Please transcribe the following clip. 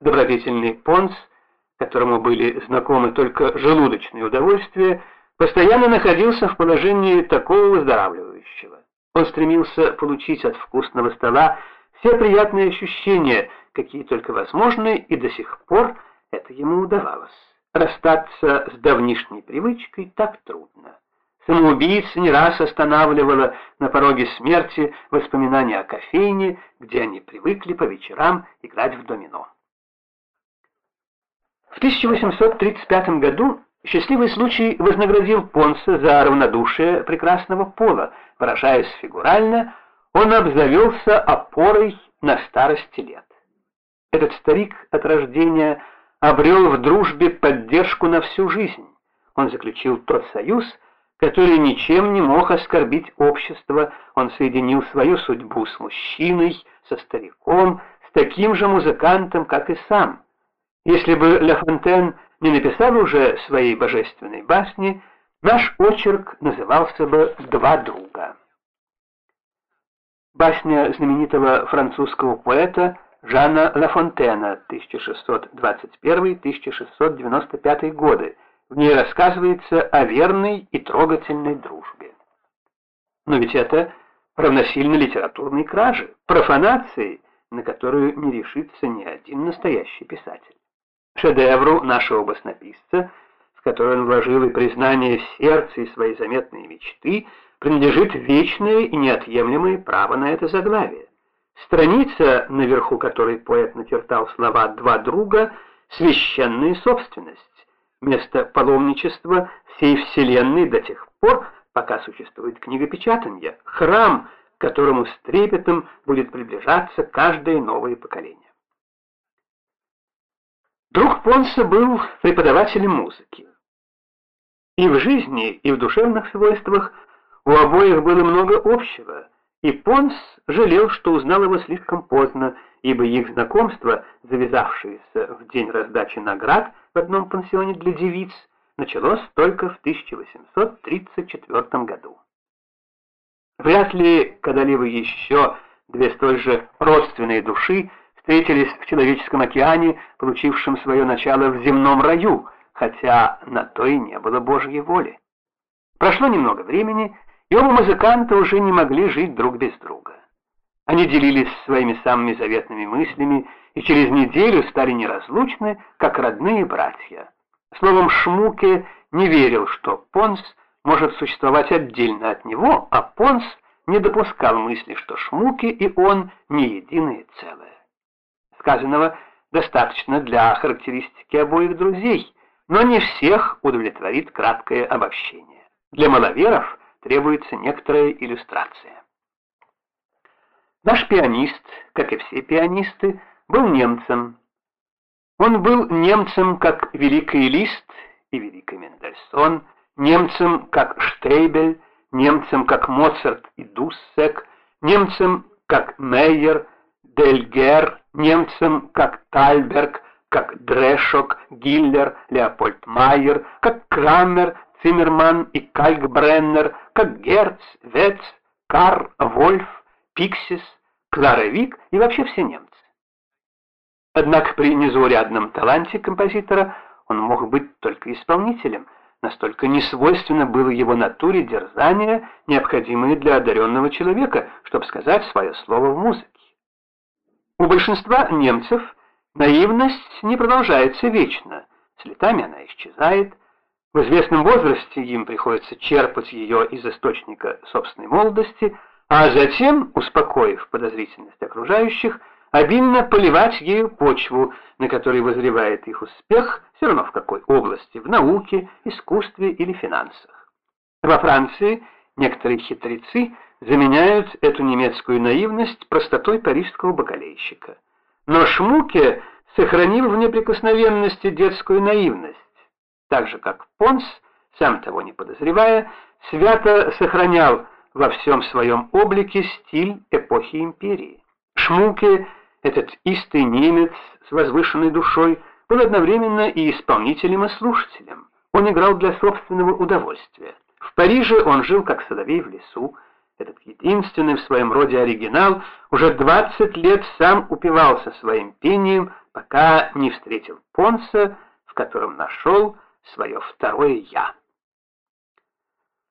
Добродетельный Понс, которому были знакомы только желудочные удовольствия, постоянно находился в положении такого выздоравливающего. Он стремился получить от вкусного стола все приятные ощущения, какие только возможны, и до сих пор это ему удавалось. Расстаться с давнишней привычкой так трудно. Самоубийца не раз останавливала на пороге смерти воспоминания о кофейне, где они привыкли по вечерам играть в домино. В 1835 году счастливый случай вознаградил Понса за равнодушие прекрасного пола. Выражаясь фигурально, он обзавелся опорой на старости лет. Этот старик от рождения обрел в дружбе поддержку на всю жизнь. Он заключил тот союз, который ничем не мог оскорбить общество. Он соединил свою судьбу с мужчиной, со стариком, с таким же музыкантом, как и сам. Если бы Ля Фонтен не написал уже своей божественной басни, наш очерк назывался бы «Два друга». Басня знаменитого французского поэта Жана Ла Фонтена 1621-1695 годы. В ней рассказывается о верной и трогательной дружбе. Но ведь это равносильно литературной краже, профанации, на которую не решится ни один настоящий писатель. Шедевру нашего баснописца, в который он вложил и признание в сердце, и свои заметные мечты, принадлежит вечное и неотъемлемое право на это заглавие. Страница, наверху которой поэт начертал слова «два друга» — священная собственность, место паломничества всей вселенной до тех пор, пока существует книгопечатание, храм, к которому с трепетом будет приближаться каждое новое поколение. Друг Понса был преподавателем музыки. И в жизни, и в душевных свойствах у обоих было много общего — и Понс жалел, что узнал его слишком поздно, ибо их знакомство, завязавшееся в день раздачи наград в одном пансионе для девиц, началось только в 1834 году. Вряд ли когда-либо еще две столь же родственные души встретились в человеческом океане, получившем свое начало в земном раю, хотя на то и не было Божьей воли. Прошло немного времени, и оба музыканта уже не могли жить друг без друга. Они делились своими самыми заветными мыслями и через неделю стали неразлучны, как родные братья. Словом, Шмуке не верил, что Понс может существовать отдельно от него, а Понс не допускал мысли, что Шмуке и он не единое целое. Сказанного достаточно для характеристики обоих друзей, но не всех удовлетворит краткое обобщение. Для маловеров требуется некоторая иллюстрация. Наш пианист, как и все пианисты, был немцем. Он был немцем, как Великий Лист и Великий Мендельсон, немцем, как Штейбель, немцем, как Моцарт и Дуссек, немцем, как Мейер, Дельгер, немцем, как Тальберг, как Дрешок, Гиллер, Леопольд Майер, как Крамер, Циммерман и Кальгбреннер, как Герц, Вец, Карр, Вольф, Пиксис, Клара Вик и вообще все немцы. Однако при незаурядном таланте композитора он мог быть только исполнителем, настолько несвойственно было его натуре дерзание, необходимое для одаренного человека, чтобы сказать свое слово в музыке. У большинства немцев наивность не продолжается вечно, с летами она исчезает, в известном возрасте им приходится черпать ее из источника собственной молодости, а затем, успокоив подозрительность окружающих, обильно поливать ею почву, на которой возревает их успех, все равно в какой области, в науке, искусстве или финансах. Во Франции некоторые хитрецы заменяют эту немецкую наивность простотой парижского бакалейщика. Но Шмуке сохранил в неприкосновенности детскую наивность, так же как Понс, сам того не подозревая, свято сохранял во всем своем облике стиль эпохи империи. Шмуке, этот истый немец с возвышенной душой, был одновременно и исполнителем, и слушателем. Он играл для собственного удовольствия. В Париже он жил как соловей в лесу, этот единственный в своем роде оригинал, уже 20 лет сам упивался своим пением, пока не встретил Понса, в котором нашел свое второе «я».